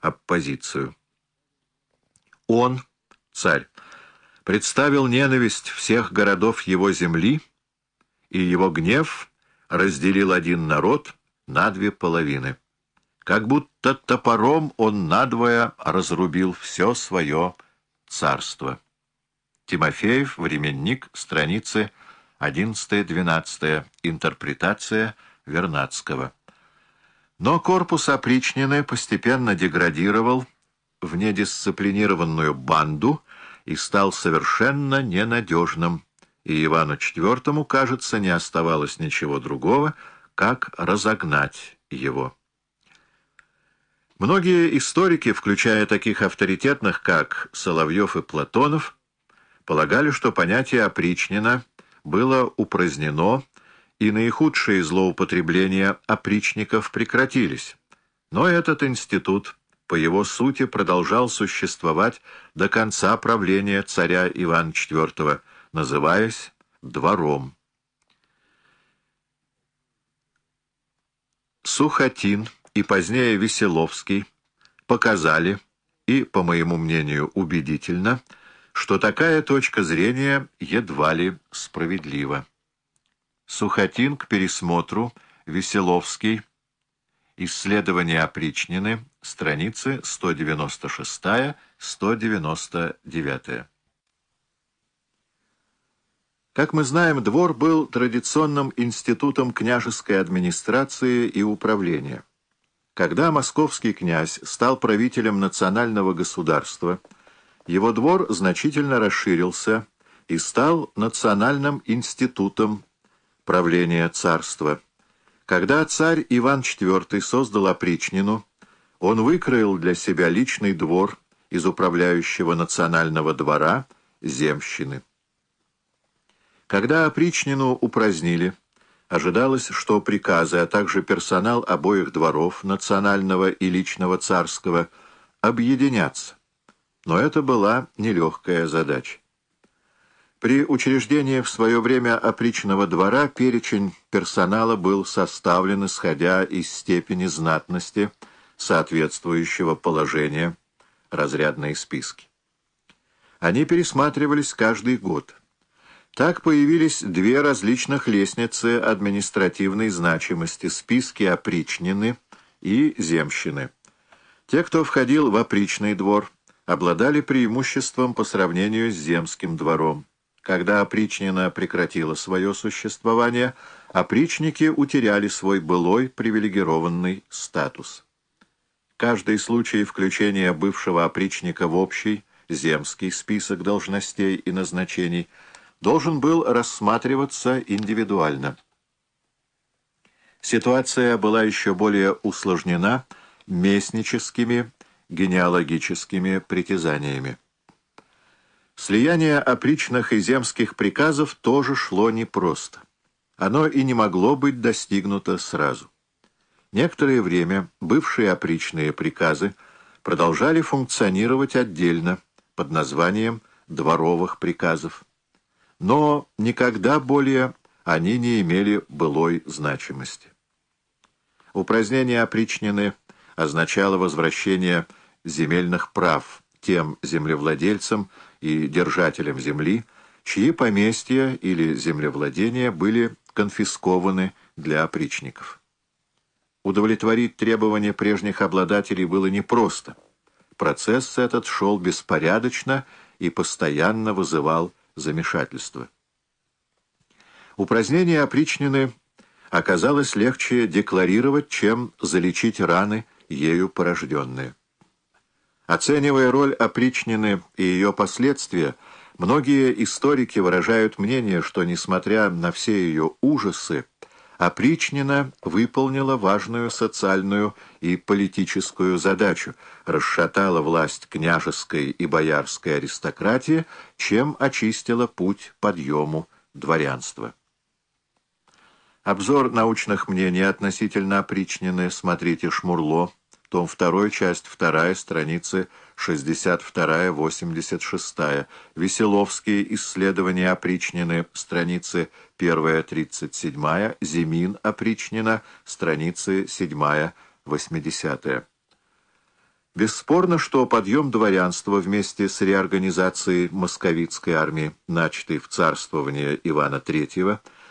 оппозицию. Он, царь, представил ненависть всех городов его земли, и его гнев разделил один народ на две половины. Как будто топором он надвое разрубил все свое царство. Тимофеев, временник, страницы 11-12, интерпретация Вернадского. Но корпус опричнины постепенно деградировал в недисциплинированную банду и стал совершенно ненадежным, и Ивану IV, кажется, не оставалось ничего другого, как разогнать его. Многие историки, включая таких авторитетных, как Соловьев и Платонов, полагали, что понятие опричнина было упразднено, и наихудшие злоупотребления опричников прекратились. Но этот институт по его сути продолжал существовать до конца правления царя Ивана IV, называясь двором. Сухотин и позднее Веселовский показали, и, по моему мнению, убедительно, что такая точка зрения едва ли справедлива. Сухотин к пересмотру, Веселовский, Исследования опричнины, страницы 196-199. Как мы знаем, двор был традиционным институтом княжеской администрации и управления. Когда московский князь стал правителем национального государства, его двор значительно расширился и стал национальным институтом правления царства. Когда царь Иван IV создал опричнину, он выкроил для себя личный двор из управляющего национального двора земщины. Когда опричнину упразднили, ожидалось, что приказы, а также персонал обоих дворов, национального и личного царского, объединятся. Но это была нелегкая задача. При учреждении в свое время опричного двора перечень персонала был составлен, исходя из степени знатности, соответствующего положения, разрядные списки. Они пересматривались каждый год. Так появились две различных лестницы административной значимости – списки опричнины и земщины. Те, кто входил в опричный двор, обладали преимуществом по сравнению с земским двором. Когда опричнина прекратила свое существование, опричники утеряли свой былой привилегированный статус. Каждый случай включения бывшего опричника в общий земский список должностей и назначений должен был рассматриваться индивидуально. Ситуация была еще более усложнена местническими генеалогическими притязаниями. Слияние опричных и земских приказов тоже шло непросто. Оно и не могло быть достигнуто сразу. Некоторое время бывшие опричные приказы продолжали функционировать отдельно под названием дворовых приказов. Но никогда более они не имели былой значимости. Упразднение опричнины означало возвращение земельных прав тем землевладельцам, и держателям земли, чьи поместья или землевладения были конфискованы для опричников. Удовлетворить требования прежних обладателей было непросто. Процесс этот шел беспорядочно и постоянно вызывал замешательство. Упразднение опричнины оказалось легче декларировать, чем залечить раны, ею порожденные. Оценивая роль опричнины и ее последствия, многие историки выражают мнение, что, несмотря на все ее ужасы, опричнина выполнила важную социальную и политическую задачу, расшатала власть княжеской и боярской аристократии, чем очистила путь подъему дворянства. Обзор научных мнений относительно опричнины смотрите Шмурло, том 2, часть 2, страницы 62-86, Веселовские исследования опричнины, страницы 1-37, Зимин опричнина, страницы 7-80. Бесспорно, что подъем дворянства вместе с реорганизацией московитской армии, начатой в царствование Ивана III,